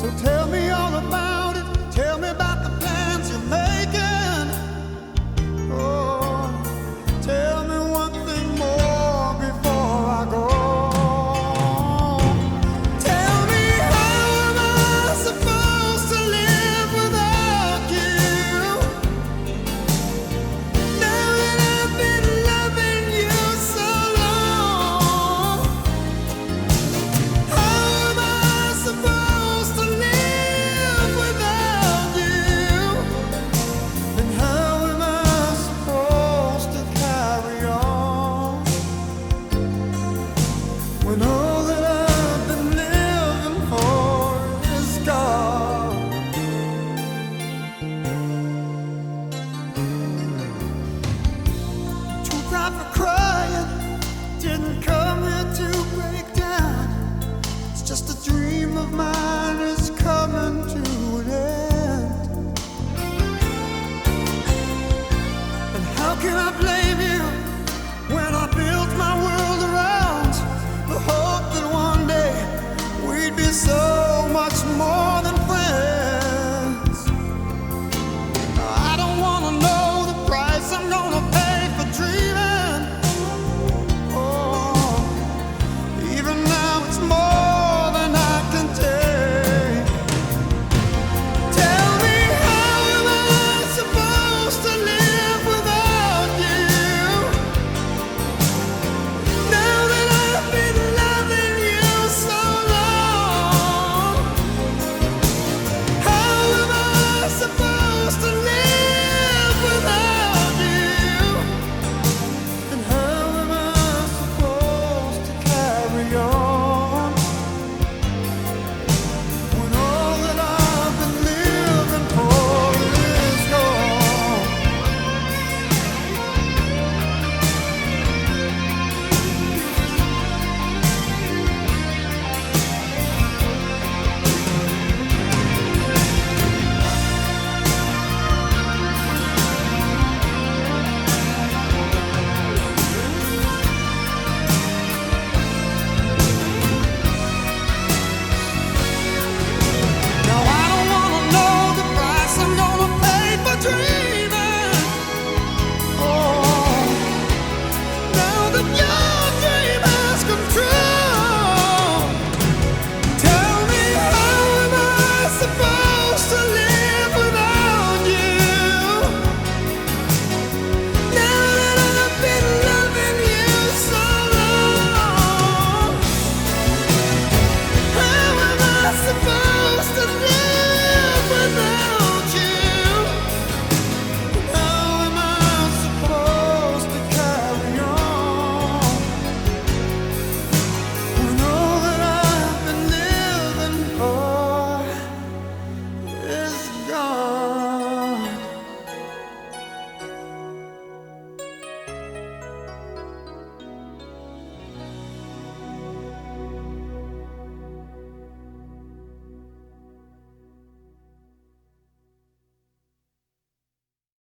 So tell me come here to break down. It's just a dream of mine. you